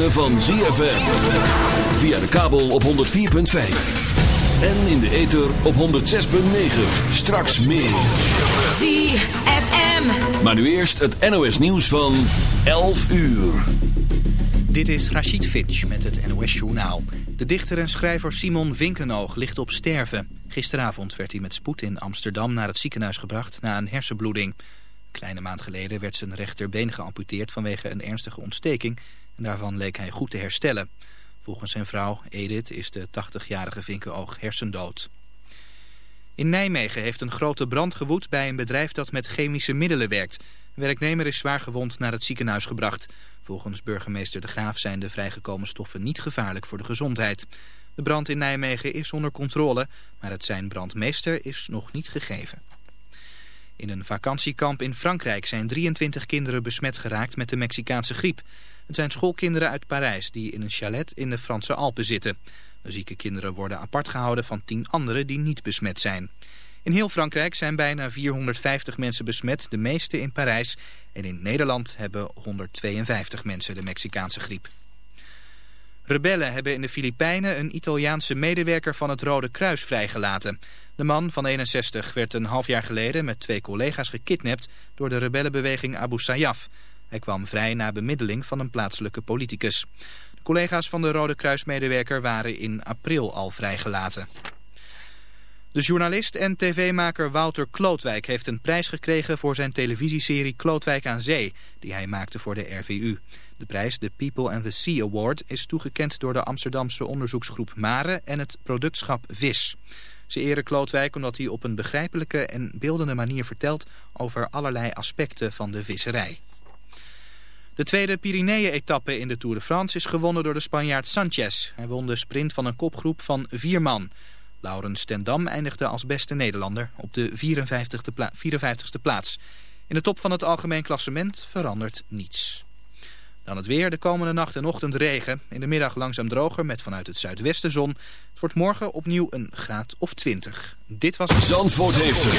van ZFM. Via de kabel op 104.5. En in de ether op 106.9. Straks meer. ZFM. Maar nu eerst het NOS nieuws van 11 uur. Dit is Rachid Finch met het NOS Journaal. De dichter en schrijver Simon Winkenoog ligt op sterven. Gisteravond werd hij met spoed in Amsterdam naar het ziekenhuis gebracht na een hersenbloeding. kleine maand geleden werd zijn rechterbeen geamputeerd vanwege een ernstige ontsteking daarvan leek hij goed te herstellen. Volgens zijn vrouw Edith is de 80-jarige vinkenoog hersendood. In Nijmegen heeft een grote brand gewoed bij een bedrijf dat met chemische middelen werkt. Werknemer is zwaar gewond naar het ziekenhuis gebracht. Volgens burgemeester De Graaf zijn de vrijgekomen stoffen niet gevaarlijk voor de gezondheid. De brand in Nijmegen is onder controle, maar het zijn brandmeester is nog niet gegeven. In een vakantiekamp in Frankrijk zijn 23 kinderen besmet geraakt met de Mexicaanse griep. Het zijn schoolkinderen uit Parijs die in een chalet in de Franse Alpen zitten. De zieke kinderen worden apart gehouden van 10 anderen die niet besmet zijn. In heel Frankrijk zijn bijna 450 mensen besmet, de meeste in Parijs. En in Nederland hebben 152 mensen de Mexicaanse griep. Rebellen hebben in de Filipijnen een Italiaanse medewerker van het Rode Kruis vrijgelaten. De man van 61 werd een half jaar geleden met twee collega's gekidnapt door de rebellenbeweging Abu Sayyaf. Hij kwam vrij na bemiddeling van een plaatselijke politicus. De collega's van de Rode Kruismedewerker waren in april al vrijgelaten. De journalist en tv-maker Wouter Klootwijk heeft een prijs gekregen voor zijn televisieserie Klootwijk aan Zee, die hij maakte voor de RVU. De prijs, de People and the Sea Award, is toegekend door de Amsterdamse onderzoeksgroep Mare en het productschap VIS. Ze eren Klootwijk omdat hij op een begrijpelijke en beeldende manier vertelt over allerlei aspecten van de visserij. De tweede Pyreneeën-etappe in de Tour de France is gewonnen door de Spanjaard Sanchez. Hij won de sprint van een kopgroep van vier man. Laurens Tendam eindigde als beste Nederlander op de 54ste, pla 54ste plaats. In de top van het algemeen klassement verandert niets. Dan het weer, de komende nacht en ochtend regen. In de middag langzaam droger met vanuit het zuidwesten zon. Het wordt morgen opnieuw een graad of 20. Dit was... Zandvoort heeft het.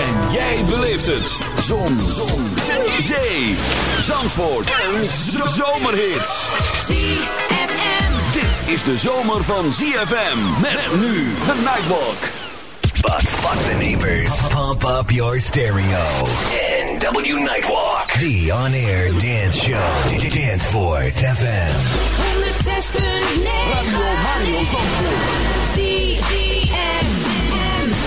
En jij beleeft het. Zon. zon. Zee. Zee. Zandvoort. Een zomerhit. ZFM. Dit is de zomer van ZFM. Met nu de Nightwalk. But fuck the neighbors. Pump up your stereo. NW Nightwalk. The on-air dance show. Dance for FM. 106.9 Radio Mario Zandvoort.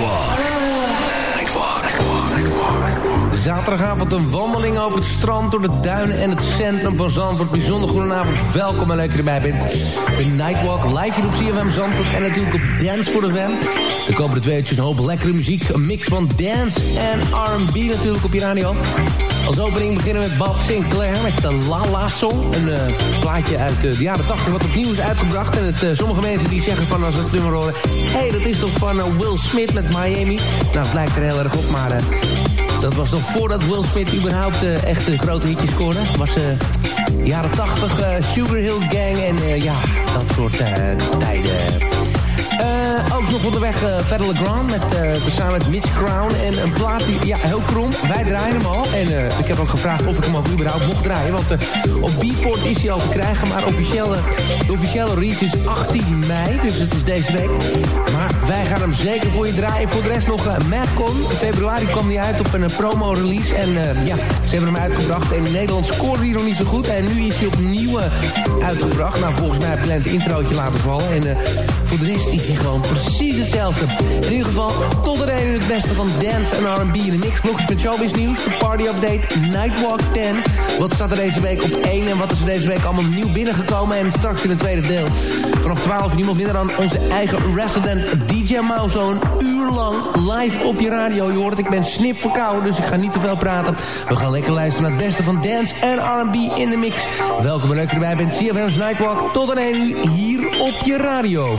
Nightwalk. Nightwalk. Zaterdagavond een wandeling over het strand, door de duinen en het centrum van Zandvoort. Bijzonder goedenavond, welkom en leuk dat je erbij bent. De Nightwalk live hier op CFM Zandvoort en natuurlijk op Dance for the Wem. De komende twee uurtjes een hoop lekkere muziek. Een mix van dance en R&B natuurlijk op je radio. Als opening beginnen we met Bob Sinclair met de La La Song. Een uh, plaatje uit uh, de jaren 80 wat opnieuw is uitgebracht. En het, uh, sommige mensen die zeggen van als ze het nummer horen... hé, hey, dat is toch van Will Smith met Miami? Nou, het lijkt er heel erg op, maar... dat was nog voordat Will Smith überhaupt echt een grote hitje scoorde. Het was jaren 80 Sugar Hill Gang en ja, dat soort tijden. Ook nog onderweg uh, Federal Legrand met, samen met Mitch Crown. En een plaat die, ja, heel krom. Wij draaien hem al. En ik heb ook gevraagd of ik hem ook überhaupt mocht draaien. Want op Beatport is hij al te krijgen. Maar officiële, de officiële release is 18 mei. Dus het is deze week. Maar wij gaan hem zeker voor je draaien. Voor de rest nog uh, Madcon. In februari kwam hij uit op een promo-release. En ja, ze hebben hem uitgebracht. En in Nederland scoorde hij nog niet zo goed. En nu is hij opnieuw uitgebracht. Nou, volgens mij heb ik het introotje laten vallen. En voor de rest is hij gewoon precies hetzelfde. In ieder geval, tot de reden het beste van dance en R&B in de mix. Blokjes met showbiz nieuws, de party update, Nightwalk 10. Wat staat er deze week op 1 en wat is er deze week allemaal nieuw binnengekomen? En straks in het tweede deel. Vanaf 12 niemand minder dan onze eigen resident DJ Mouse. Zo'n uur lang live op je radio. Je hoort het, ik ben snip verkouden, dus ik ga niet te veel praten. We gaan lekker luisteren naar het beste van dance en R&B in de mix. Welkom en leuk erbij bent. CFM's Nightwalk tot 1 uur hier op je radio.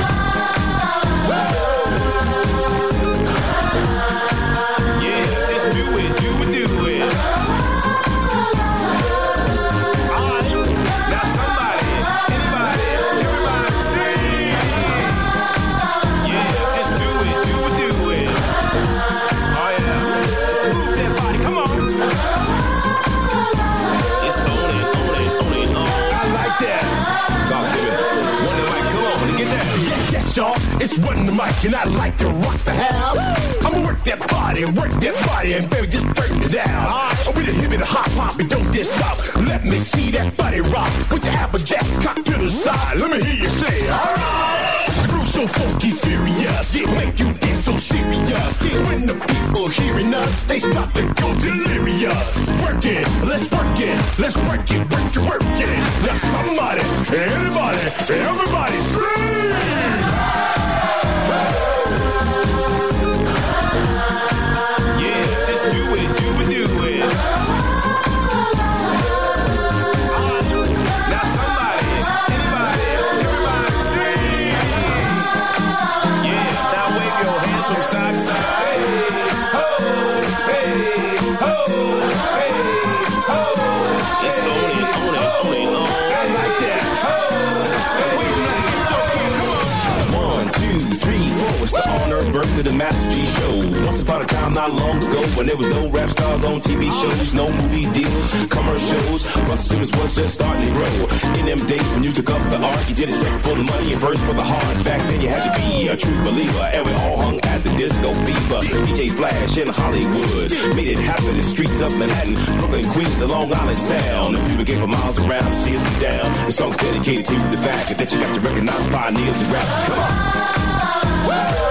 When there was no rap stars on TV shows, no movie deals, commercials. Russell Simmons was just starting to grow. In them days when you took up the art, you did it second for the money and first for the heart. Back then you had to be a true believer, and we all hung at the disco fever. DJ Flash in Hollywood made it happen in the streets of Manhattan, Brooklyn, Queens, the Long Island Sound. And people came for miles around see us down. The song's dedicated to the fact that you got to recognize pioneers and rap. Come on. Woo!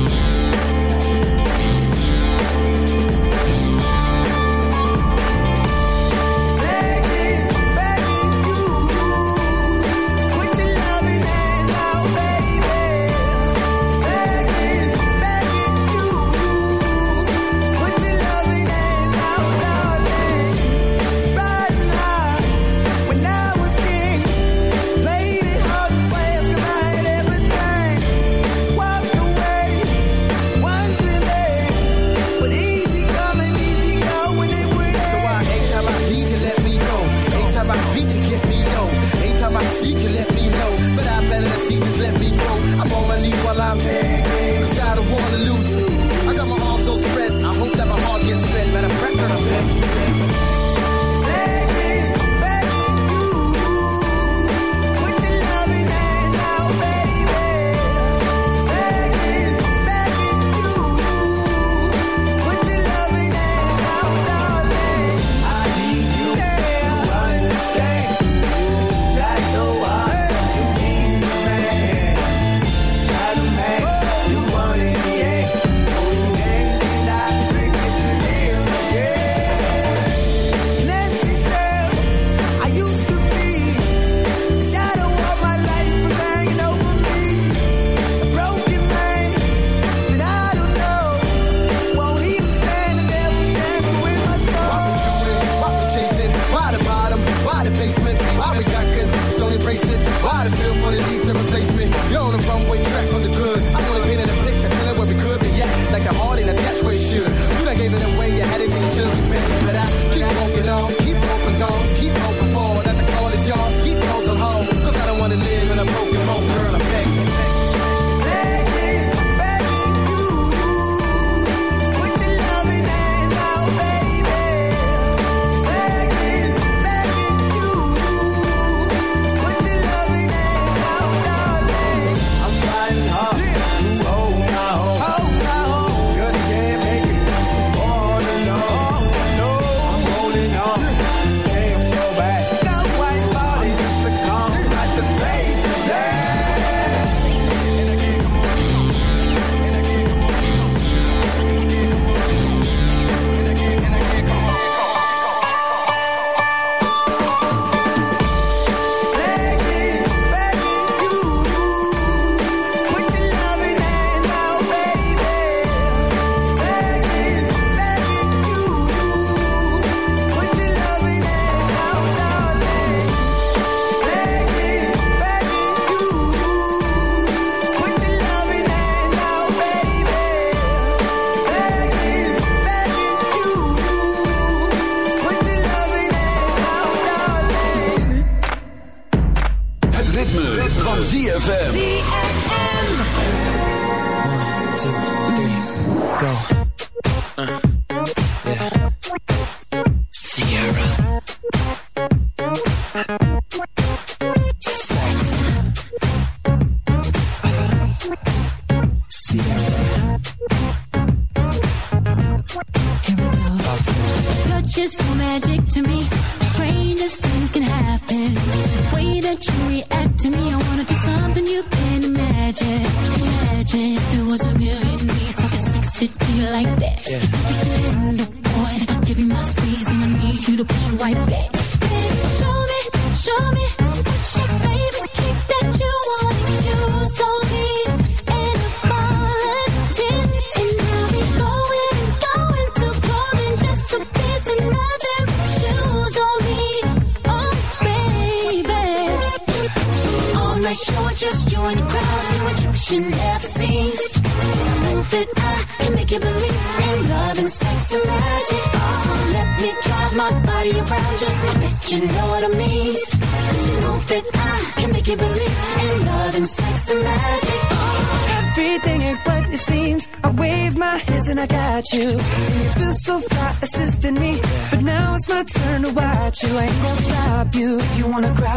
You.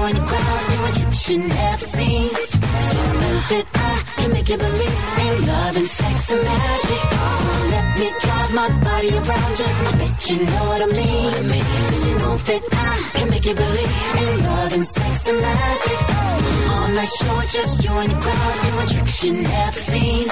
Join the crowd, doing tricks you should never seen. Think that I can make you believe in love and sex and magic. So let me drive my body around you. I bet you know what I mean. You know that I can make you believe in love and sex and magic. On my show, just you join the crowd, doing tricks you never seen.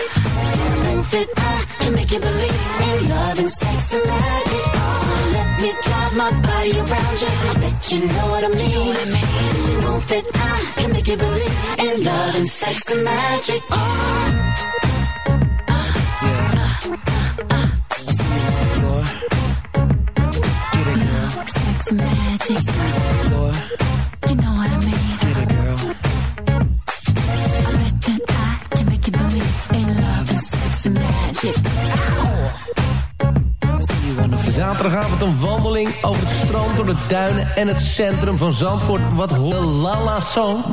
Think that I can make you believe in love and sex and magic. So let me drive my body around you. I bet you know what I mean. Cause you know that I can make you believe in love and sex and magic. Oh. Sex and magic. You know what I mean. I bet that I can make you believe in love and sex and magic. Zaterdagavond een wandeling over het strand door de duinen en het centrum van Zandvoort. Wat de Lala Song?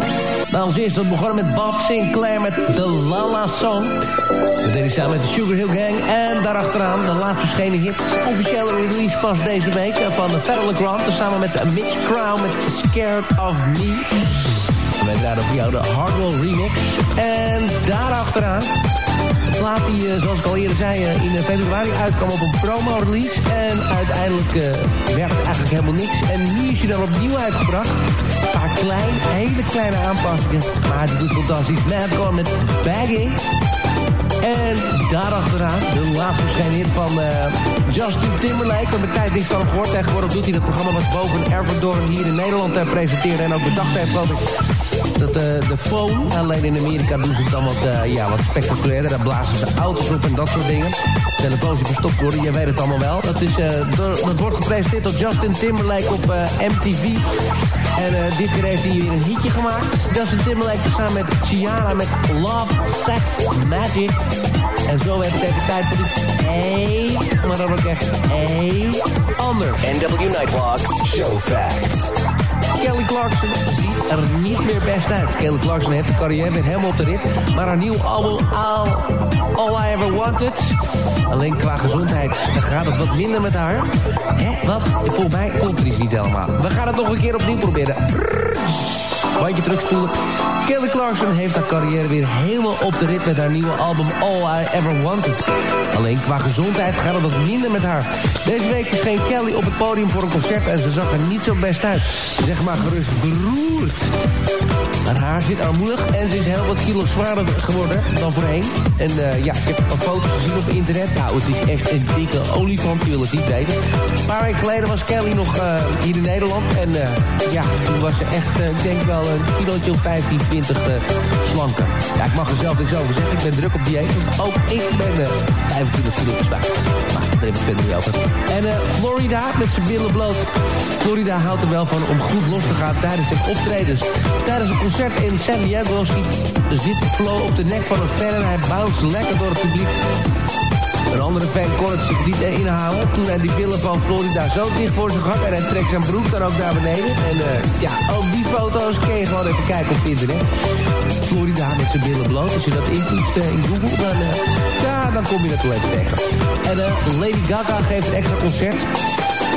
Nou, als eerste begonnen met Bob Sinclair met de Lala Song. Dat deed hij samen met de Sugar Hill Gang. En daarachteraan de laatst verschenen hits. Officiële release pas deze week eh, van de Federal Grant. Samen met Mitch Crown met Scared of Me. Draaien voor jou de Hardwell remix. En daarachteraan die, eh, zoals ik al eerder zei, eh, in eh, februari uitkwam op een promo-release. En uiteindelijk werd eigenlijk helemaal niks. En nu is hij dan opnieuw uitgebracht. Een paar kleine, hele kleine aanpassingen. Maar het doet fantastisch. Madcon met Bagging. En daarachteraan de laatste verschenen van Justin Timberlake. We hebben tijd niks van hem gehoord. Tegenwoordig doet hij dat programma wat boven Erverdorn hier in Nederland presenteren. En ook bedacht heeft, geloof. Dat eh, de phone, alleen in Amerika doen ze het dan wat, eh, ja, wat spectaculairder. Daar blazen ze auto's op en dat soort dingen. Telefoons die verstopt worden, je weet het allemaal wel. Dat, is, eh, door- dat wordt gepresenteerd door Justin Timberlake op MTV. En dit keer heeft hij weer een hitje gemaakt. Justin Timberlake samen met Ciara met Love, Sex, Magic. En zo heb ik even tijd voor dit hey, maar dan ook echt anders. NW Nightwalks Show Facts. Kelly Clarkson ziet er niet meer best uit. Kelly Clarkson heeft de carrière weer helemaal op de rit. Maar haar nieuw album All, All I Ever Wanted... alleen qua gezondheid gaat het wat minder met haar. Hè, wat? Volgens mij klopt er iets niet helemaal. We gaan het nog een keer opnieuw proberen. Bandje terugspoelen. Kelly Clarkson heeft haar carrière weer helemaal op de rit met haar nieuwe album All I Ever Wanted. Alleen qua gezondheid gaat het minder met haar. Deze week verscheen Kelly op het podium voor een concert en ze zag er niet zo best uit. Zeg maar gerust beroerd. Haar haar zit armoedig en ze is heel wat kilo zwaarder geworden dan voorheen. En eh, ja, ik heb een foto's gezien op internet. Nou, het is echt een dikke olifant, je wil het niet weten. Een paar weken geleden was Kelly nog eh, hier in Nederland. En eh, ja, toen was ze echt, ik denk wel een kilootje of 15, 20 eh, slanker. Ja, ik mag er zelf niks over zeggen. Ik ben druk op dieet. Want ook ik ben eh 25 kilo zwaar. En eh, Florida met zijn billen bloot. Florida houdt er wel van om goed los te gaan tijdens zijn optredens. Tijdens een concert in San Diego zit Flo op de nek van een fan en hij bounce lekker door het publiek. Een andere fan kon het zich niet inhouden toen hij die billen van Florida zo dicht voor zich had. En hij trekt zijn broek dan ook naar beneden. En eh, ja, ook die foto's kun je gewoon even kijken op internet. Florida met zijn billen bloot. Als je dat intoetst eh, in Google, dan, eh, dan kom je dat wel even tegen. En eh, Lady Gaga geeft een extra concert.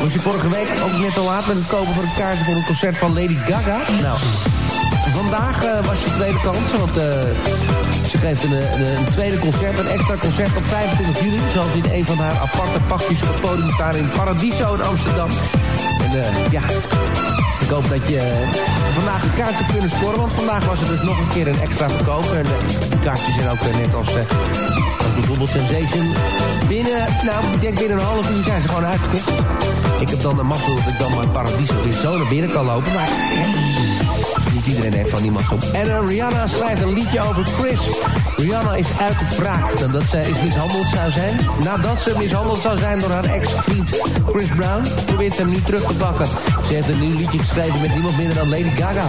Was je vorige week ook net te laat met het kopen van een kaartje voor een concert van Lady Gaga? Nou, vandaag was je tweede kans, want ze geeft een, een, tweede concert, een extra concert op 25 juli. Ze in een van haar aparte pakjes op het podium staan in Paradiso in Amsterdam. En ja, ik hoop dat je vandaag een kaartje kunnen scoren, want vandaag was er dus nog een keer een extra verkoop. En eh, de kaartjes zijn ook eh, net als, eh, als bijvoorbeeld Sensation. Binnen, nou, ik denk binnen een half uur zijn ze gewoon uitgekocht. Ik heb dan de mazzel dat ik dan mijn paradies in zo naar binnen kan lopen. Maar iedereen heeft van die mazzel. En uh, Rihanna schrijft een liedje over Chris. Rihanna is uit op wraak nadat ze is mishandeld zou zijn. Nadat ze mishandeld zou zijn door haar ex-vriend Chris Brown... probeert ze hem nu terug te pakken. Ze heeft een nieuw liedje geschreven met niemand minder dan Lady Gaga.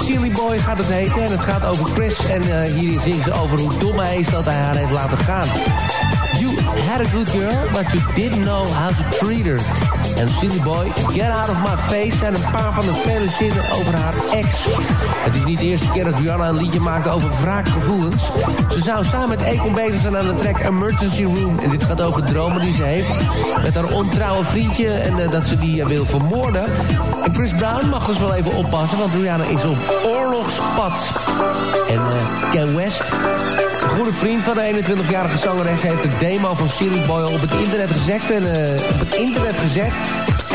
Silly Boy gaat het heten en het gaat over Chris. En uh, hierin zingt ze over hoe dom hij is dat hij haar heeft laten gaan. Had a good girl, but you didn't know how to treat her. En Silly Boy, Get Out of My Face zijn een paar van de vele zinnen over haar ex. Het is niet de eerste keer dat Rihanna een liedje maakte over wraakgevoelens. Ze zou samen met Akon bezig zijn aan de track Emergency Room. En dit gaat over dromen die ze heeft met haar ontrouwe vriendje... en uh, dat ze die uh, wil vermoorden. En Chris Brown mag dus wel even oppassen, want Rihanna is op oorlogspad. En uh, Ken West goede vriend van de 21-jarige zangeres heeft de demo van Silly Boy op het internet gezet. En, uh, op het internet gezet.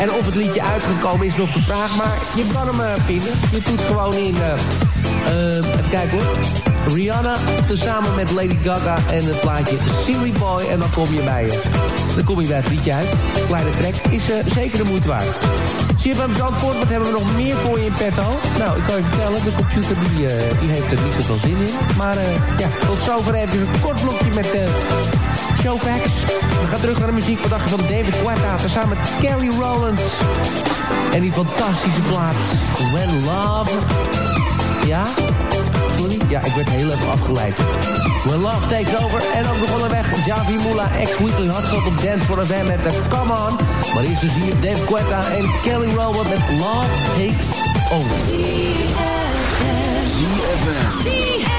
En of het liedje uitgekomen is nog de vraag. Maar je kan hem uh, vinden. Je doet gewoon in... Uh, even kijken hoor. Rihanna tezamen met Lady Gaga en het plaatje Silly Boy. En dan kom je bij je. Dan kom je bij het liedje uit. Kleine track is zeker de moeite waard. CFM Zandvoort, wat hebben we nog meer voor je in petto? Nou, ik kan je vertellen, de computer die, uh, die heeft er niet zoveel zin in. Maar uh, ja, tot zover even een kort blokje met uh, Showfax. We gaan terug naar de muziek. Van David Guetta, samen met Kelly Rowland. En die fantastische plaat When Love... Ja? Ja, ik werd heel even afgeleid. When Love Takes Over. En ook nog onderweg Javi Mula, ex-weekly hotshot op Dance for a Band met de Come On. Maar eerst dus hier Dave Quetta en Kelly Rowland met Love Takes Over. ZFM.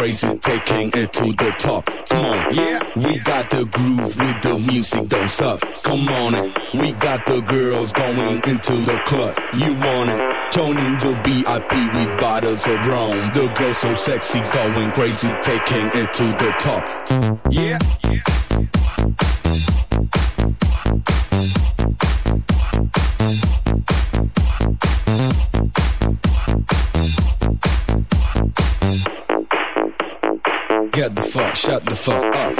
Crazy, taking it to the top. Come on, yeah. We got the groove with the music, don't stop. Come on. We got the girls going into the club. You want it? Joining the VIP with bottles of rum. The girl so sexy, going crazy, taking it to the top. Yeah. Get shut the fuck up.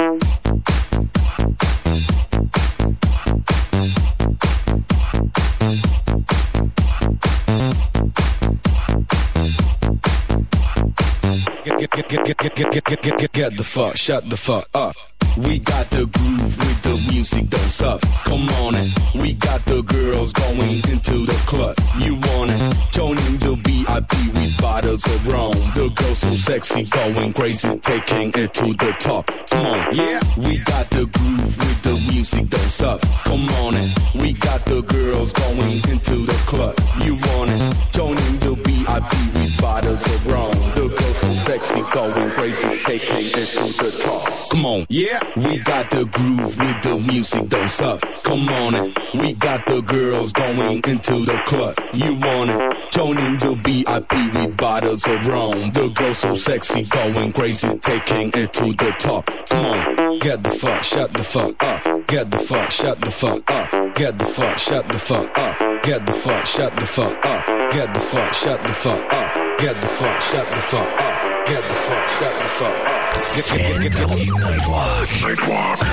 Get, get, get, get, get, get, get, get, get, get, the fuck, shut the fuck up. We got the groove with the music, don't stop. Come on it. We got the girls going into the club. You want it? Joining the VIP with bottles of rum. The girls so sexy, going crazy, taking it to the top. Come on, yeah. We got the groove with the music, don't stop. Come on it. We got the girls going into the club. You want it? Joining the VIP with bottles of rum. The girls so sexy, going crazy, taking it to the top. Come on, yeah. We got the groove with the music, don't stop. Come on it. We got the girls going into the club. You want it? Joining the VIP with bottles of rum. The girls so sexy, going crazy, taking it to the top. Come on, get the fuck, shut the fuck up. Get the fuck, shut the fuck up. Get the fuck, shut the fuck up. Get the fuck, shut the fuck up. Get the fuck, shut the fuck up. Get the fuck, shut the fuck up. Get the fuck, shut the fuck up. Get, get, get, get, NW Nightwalk. Nightwalk. Get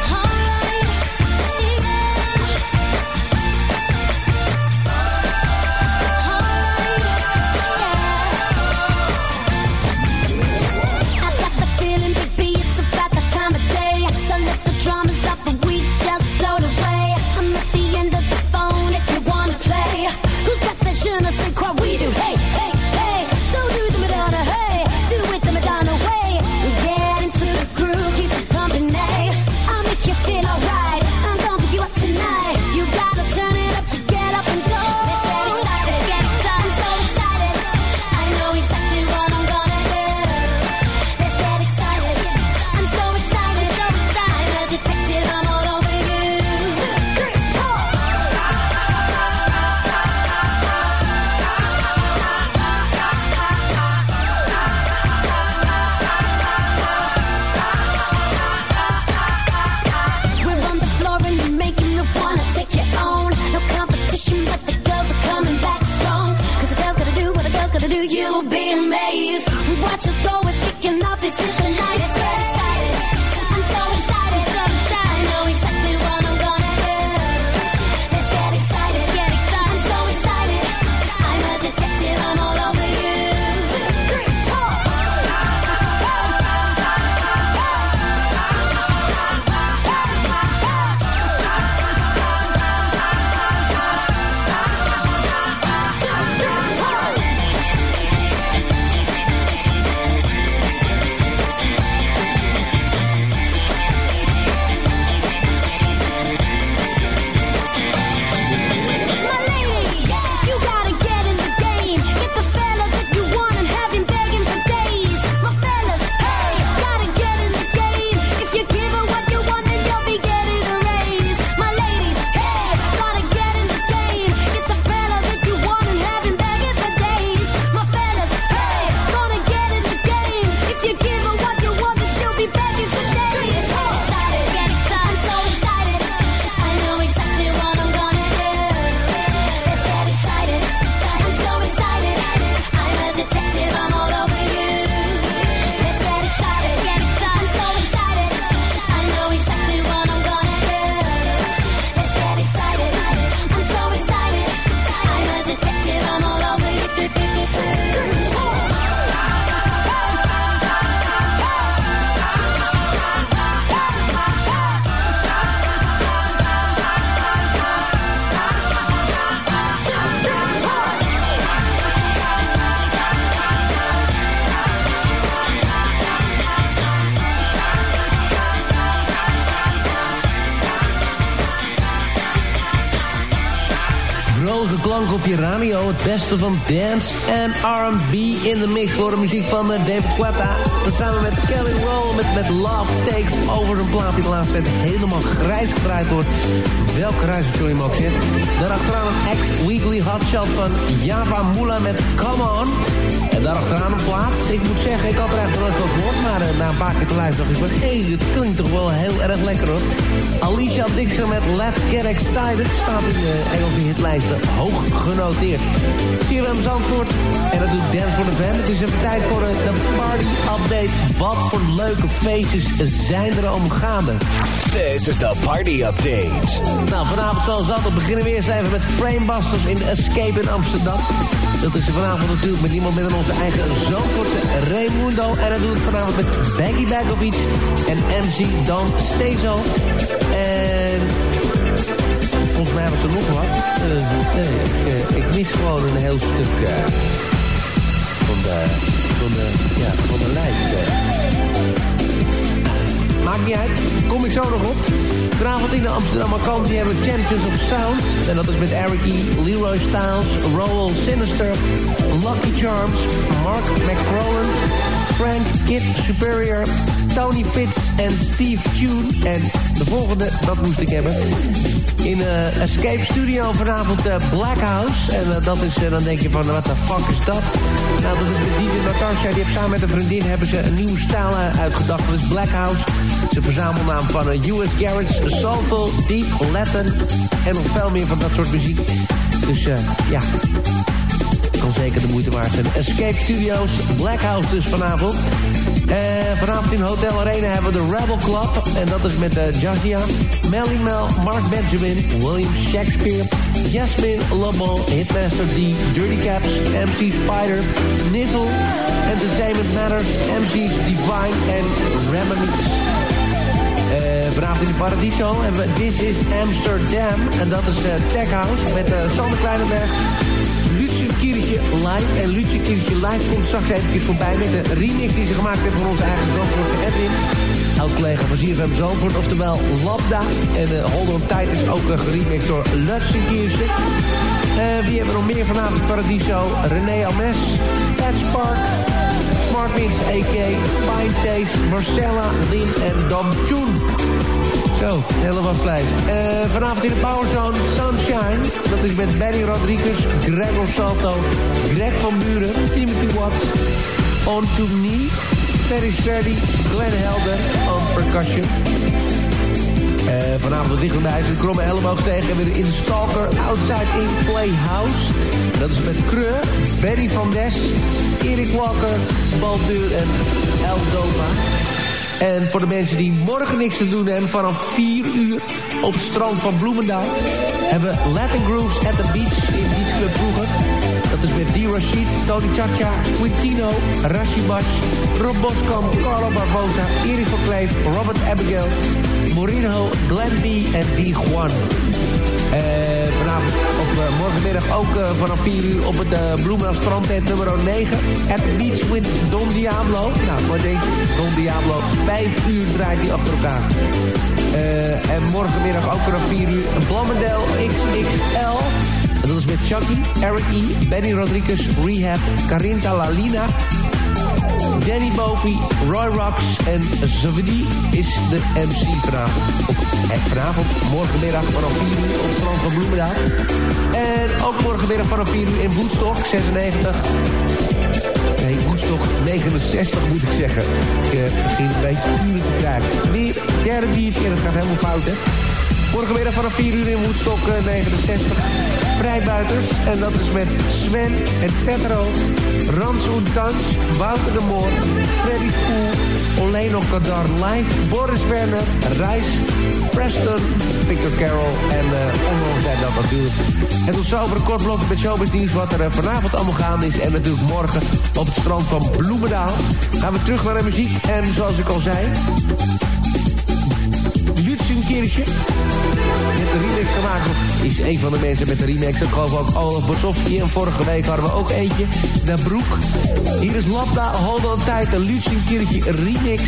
into the groove, you'll be amazed. Watch us throw it. Vrolijke klank op je radio. Het beste van dance en R&B in de mix. Voor de muziek van uh, David Guetta. Samen met Kelly Roll met, Love Takes over een plaat die de laatste tijd helemaal grijs gedraaid wordt. Welke reizenshow je hem ook zit. Daarachteraan een ex-weekly hotshot van Java Mula met Come On. En daarachteraan een plaat. Ik moet zeggen, ik had er eigenlijk nooit van gehoord. Maar uh, na een paar keer te luisteren dacht ik van... Hé, hey, het klinkt toch wel heel erg lekker hoor. Alicia Dixon met Let's Get Excited staat in de Engelse hitlijsten hoog genoteerd. CFM Zandvoort en dat doet Dance for the Fam. Het is even tijd voor de party update. Wat voor leuke feestjes zijn er omgaande? This is the party update. Nou, vanavond zoals altijd beginnen we eerst even met Framebusters in Escape in Amsterdam. Dat is vanavond natuurlijk met niemand minder dan onze eigen Zandvoortse Raimundo. En dat doet het vanavond met Becky Bagovic en MC Don Stezo. En volgens mij hebben ze nog wat. Uh, nee, ik, uh, ik, mis gewoon een heel stuk van, de, van, de, ja, van de lijst. Maakt niet uit, kom ik zo nog op. Vanavond in de Amsterdam hebben we Champions of Sound. En dat is met Eric E., Leroy Styles, Roel Sinister, Lucky Charms, Mark McCrolland, Frank Kid Superior, Tony Fitz en Steve Tune. En de volgende, dat moest ik hebben. In uh, Escape Studio vanavond uh, Black House. En uh, dat is, dan denk je van, wat de fuck is dat? Nou, dat is met DJ Natasha. Die heeft samen met een vriendin hebben ze een nieuwe stijl uitgedacht. Dat is Black House. Het is een verzamelnaam van US Garage, Soulful, Deep, Latin... en nog veel meer van dat soort muziek. Dus ja, kan zeker de moeite waard zijn. Escape Studios, Black House dus vanavond. Uh, vanavond in Hotel Arena hebben we de Rebel Club. En dat is met uh, Jazia, Melly Mel, Mark Benjamin, William Shakespeare, Jasmine Lobel, Hitmaster D, Dirty Caps, MC Spider, Nizzle, Entertainment Matters, MC's Divine en Remedies. Uh, vanavond in Paradiso hebben we This is Amsterdam. En dat is uh, Tech House met uh, Sander Kleinenberg. Kiertje live. En Lucie Kiertje live komt straks even voorbij met de remix die ze gemaakt hebben van onze eigen Zandvoortse Edwin. Oud collega van ZFM Zandvoort, oftewel Labda. En uh, Hold on Tight is ook uh, geremixed door Lucie Kiertje. Uh, wie hebben nog meer vanavond Paradiso? René Almes, Pat Spark, Smart Mix, A.K. Fine Taste, Marcella, Lin en Tune. Zo, hele waslijst. Uh, vanavond in de Powerzone Sunshine. Dat is met Benny Rodriguez, Gregor Salto, Greg van Buren, Timothy Watts, On To Me, Ferry Sperdy, Glenn Helder, on percussion. Uh, vanavond dichterbij zijn kromme elleboog tegen. En weer in de Stalker, Outside in Playhouse. Dat is met Kreur, Benny van Des, Erik Walker, Balduur en El Dova. En voor de mensen die morgen niks te doen hebben... vanaf 4 uur op het strand van Bloemendaal... hebben we Latin Grooves at the Beach in Beach Club vroeger. Dat is met D. Rashid, Tony Chacha, Quintino, Rashi Bash... Rob Boskamp, Carlo Barbosa, Erik van Robert Abigail... Morino, Glenn B. en D. Juan. Uh, uh, morgenmiddag ook uh, vanaf 4 uur op het uh, Bloemendaal nummer 9. At Beach with Don Diablo. Nou, wat denk je? Don Diablo. 5 uur draait hij achter elkaar. en morgenmiddag ook vanaf 4 uur Blommendale XXL. Dat is met Chucky, Eric E., Benny Rodriguez, Rehab, Carinta Lalina... Danny Bovi, Roy Rocks en Zavedi is de MC vanavond. Op, vanavond, morgenmiddag vanaf 4 uur op het van Bloemendaal. En ook morgenmiddag vanaf 4 uur in Woenstok, 96. Nee, Woenstok 69 moet ik zeggen. Ik uh, begin een beetje uren te krijgen. Weer derde biertje dat gaat helemaal fout, hè. Morgenmiddag vanaf 4 uur in Woenstok uh, 69. Vrijbuiters. En dat is met Sven en Tetro. Randsoen Dans, Wouter de Moor, Freddy Spoel, Oleno Kadar Live, Boris Werner, Reis, Preston, Victor Carroll en uh, onlangs zijn dat natuurlijk. En tot zover een kort blokje met showbiz nieuws wat er uh, vanavond allemaal gaande is. En natuurlijk morgen op het strand van Bloemendaal. Gaan we terug naar de muziek. En zoals ik al zei... Lutzenkirchen. Die heeft een remix gemaakt. Is een van de mensen met de remix. Ik geloof ook Olaf Borsowski. En vorige week hadden we ook eentje. Naar Broek. Hier is Labda, Hold on Tijd. Een Lutzenkirchen remix.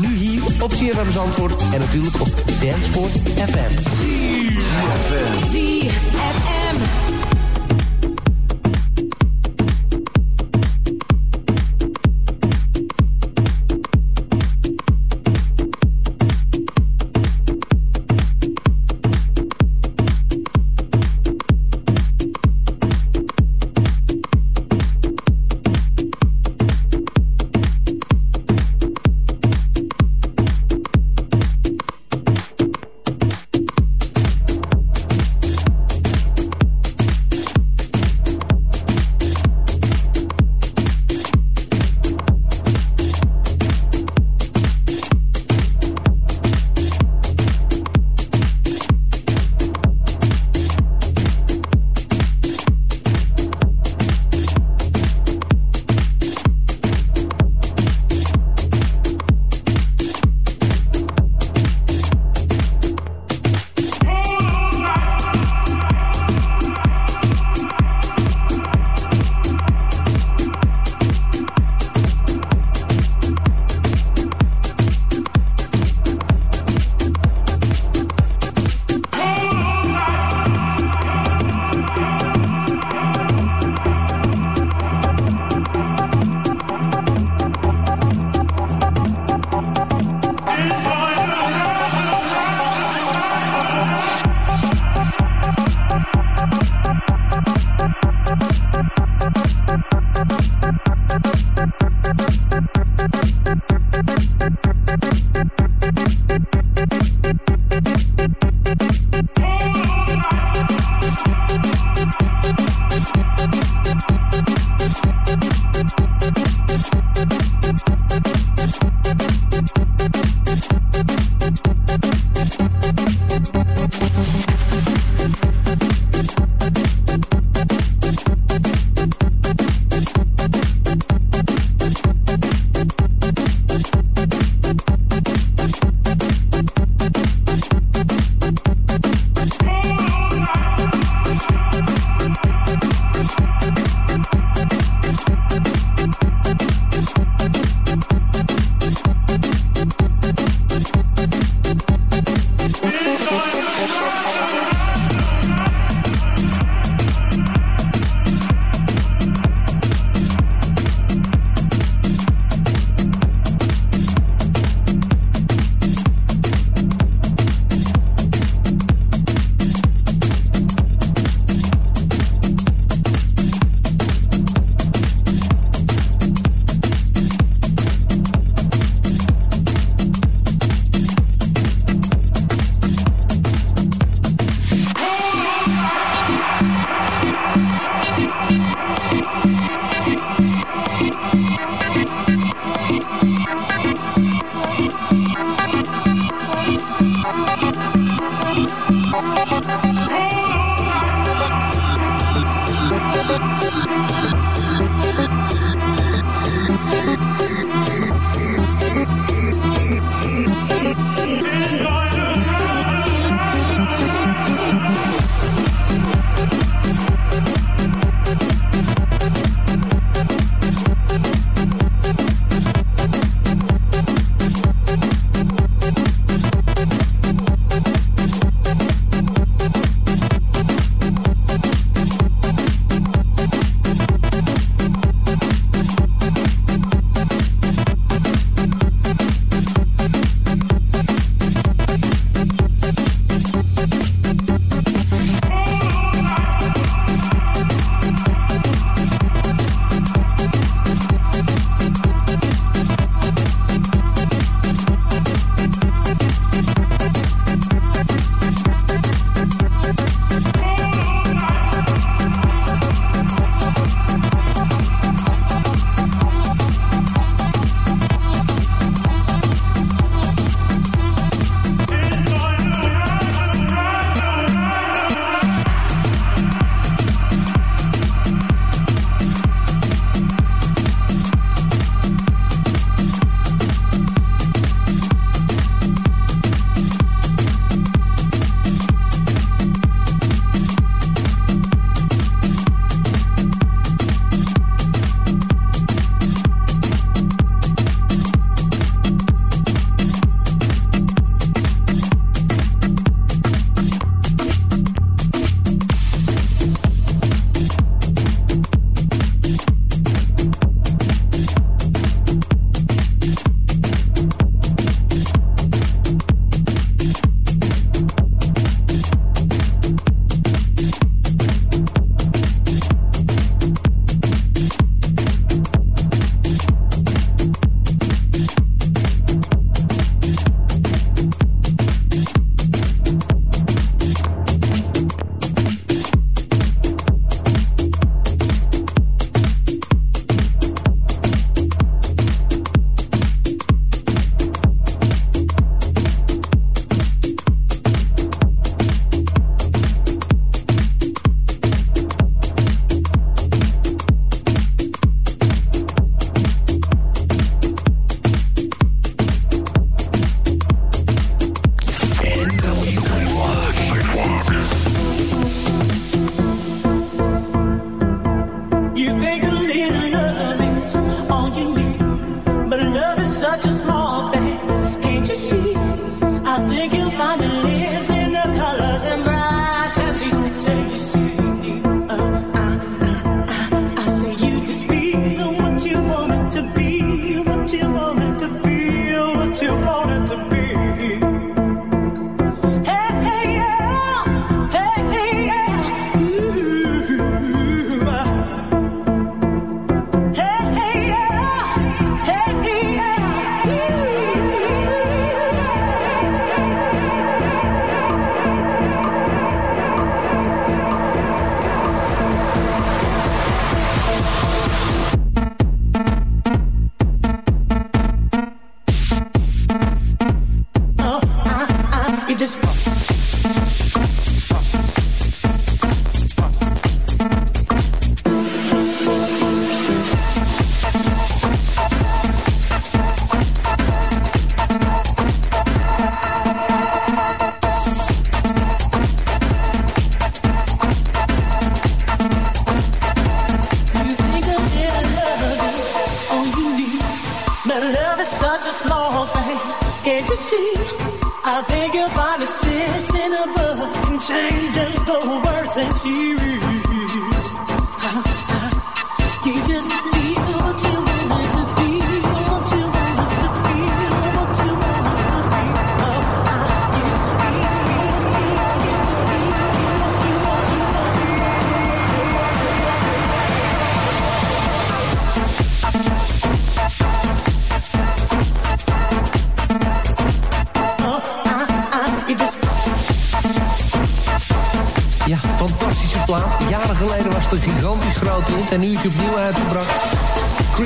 Nu hier op CFM Zandvoort. En natuurlijk op Danceport FM.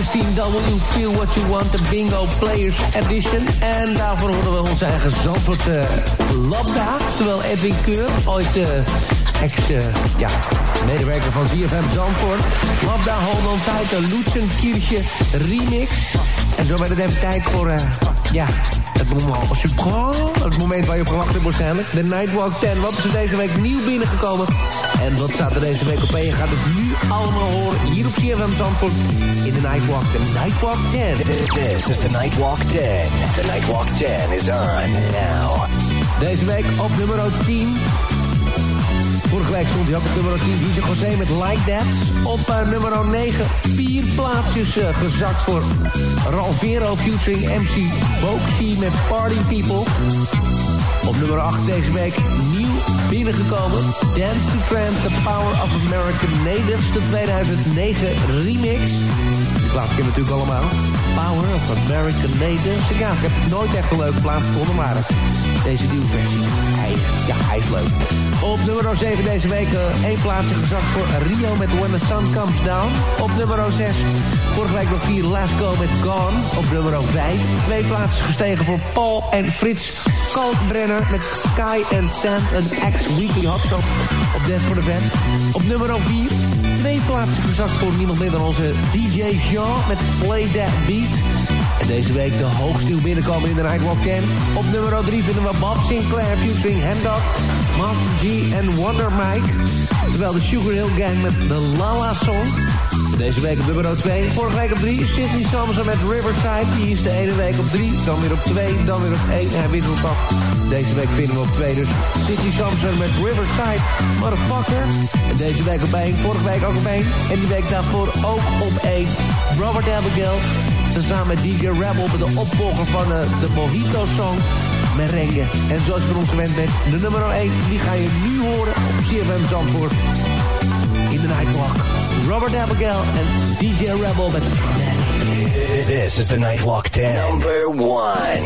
CFM. CFM. Bingo Players Edition. En daarvoor horen we onze eigen Zandvoort uh. Terwijl Edwin Keur, ooit uh, ex uh, ja, medewerker van ZFM Zandvoort. Labda Hold On Tight, de Lutzenkirche remix. En zo werd het even tijd voor, ja, het moment, het moment waar je op gewacht hebt waarschijnlijk. De Nightwalk 10. Wat is er deze week nieuw binnengekomen? En wat staat er deze week op Je gaat het nu allemaal horen hier op CFM Zandvoort in de Nightwalk. De Nightwalk 10. This is the Nightwalk 10. The Nightwalk 10 is on now. Deze week op nummer 10. Vorige week stond hij ook op nummer 10. Vieze José met Like That. Op uh, nummer 9. Vier plaatsjes uh, gezakt voor Ralvero featuring MC Boxy met Party People. Op nummer 8 deze week nieuw binnengekomen. Dance to Trend, The Power of American Natives, de 2009 remix. Plaat ken natuurlijk allemaal. Power of American Natives. Ja, ik heb nooit echt een leuke plaat gevonden, maar deze nieuwe versie, ja, hij is leuk. Op nummer 7 deze week uh, één plaatsje gezakt voor Rio met When the Sun Comes Down. Op nummer 6 vorige week nog 4 Lasco met Gone. Op nummer 5 twee plaatsen gestegen voor Paul en Frits Kalkbrenner met Sky and Sand. Een ex-weekly hotstop op Dance for the Band. Op nummer 4 twee plaatsen gezakt voor niemand minder dan onze DJ Met Play That Beat. En deze week de hoogst nieuw binnenkomen in de Nightwalk 10. Op nummer 3 vinden we Bob Sinclair featuring Hendok, Master G en Wonder Mike. Terwijl de Sugar Hill Gang met de Lala Song. Deze week op nummer 2. Vorige week op 3 Sidney Samson met Riverside. Die is de ene week op 3, dan weer op 2, dan weer op 1. En wint op af. Deze week vinden we op 2 dus Sidney Samson met Riverside. Motherfucker. En deze week op 1, vorige week ook op 1. En die week daarvoor ook op 1. Robert Abigail. Samen met DJ Rebel de opvolger van uh, de Mojito Song. Merengue. En zoals je van ons gewend bent, de nummer 1, die ga je nu horen op CFM Zandvoort. In de Nightwalk. Robert Abigail and DJ Rebel met This is the Nightwalk 10. Number 1.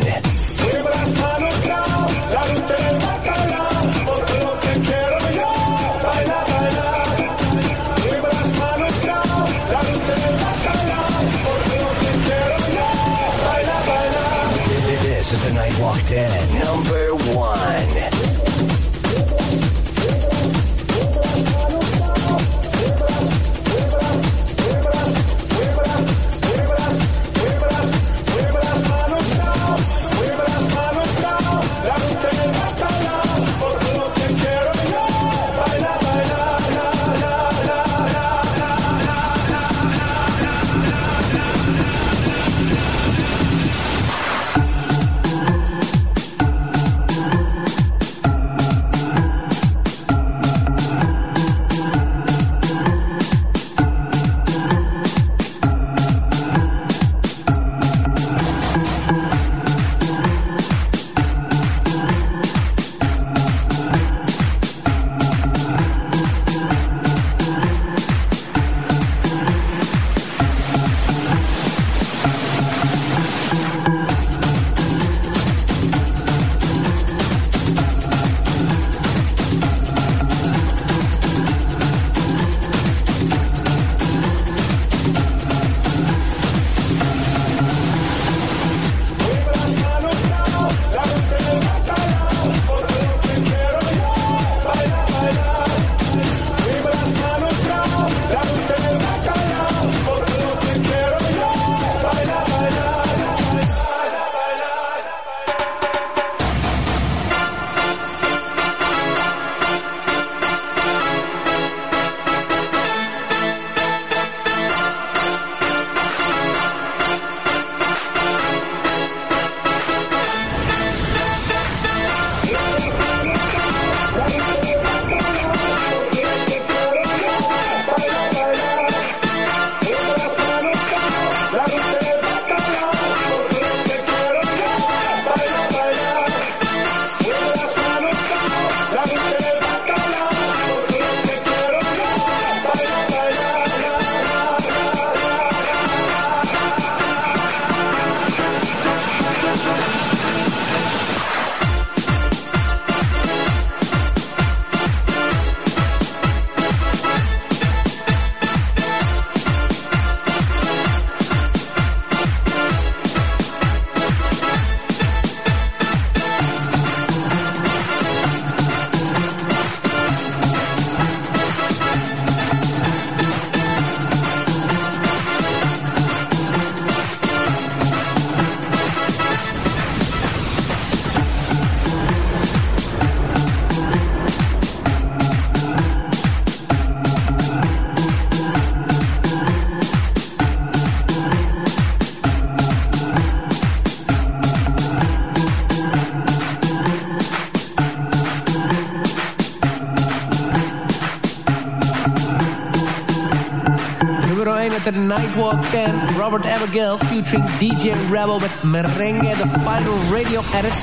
Met de Nightwalk 10. Robert Abigail featuring DJ Rebel met Merengue, de final radio edit.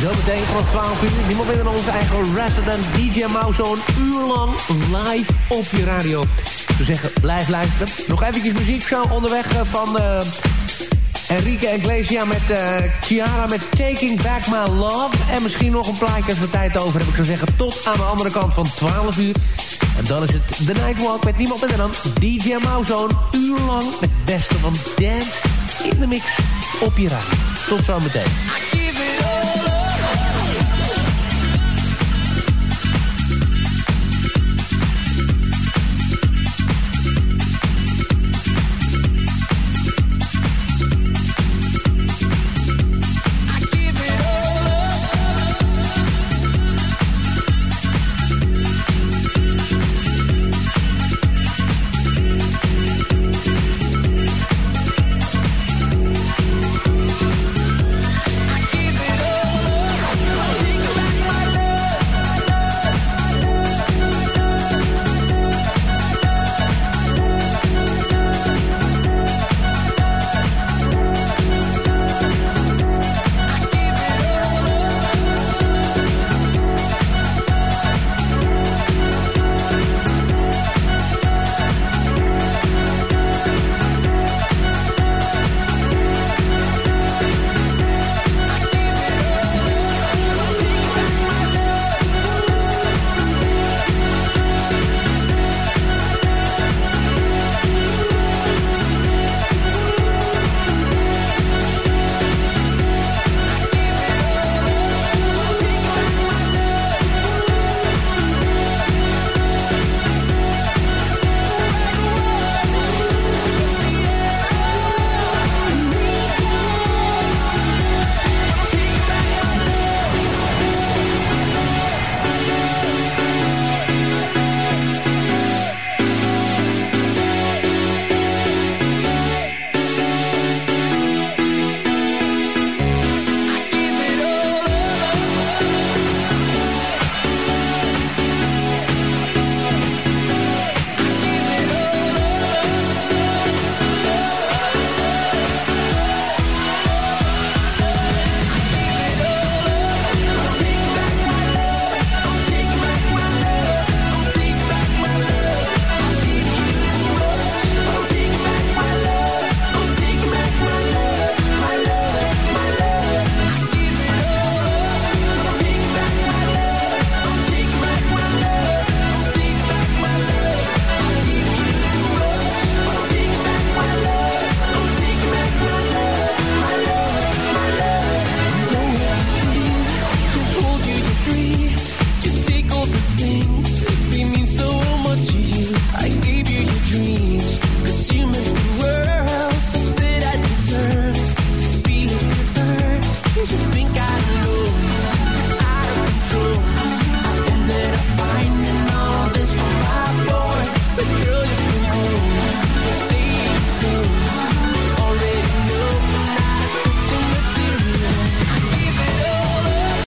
Zometeen vanaf 12 uur. Niemand minder dan onze eigen resident DJ Mouse. Een uur lang live op je radio. Ik zeggen, blijf luisteren. Nog eventjes muziek zo onderweg eh, van... Uh, Enrique Iglesias met uh, Chiara met Taking Back My Love. En misschien nog een plaatje als we tijd over hebben. Ik zou zeggen, tot aan de andere kant van 12 uur. En dan is het The Nightwalk met niemand minder dan DJ Mouse. Een uur lang met beste van dance in de mix op je radio. Tot zometeen.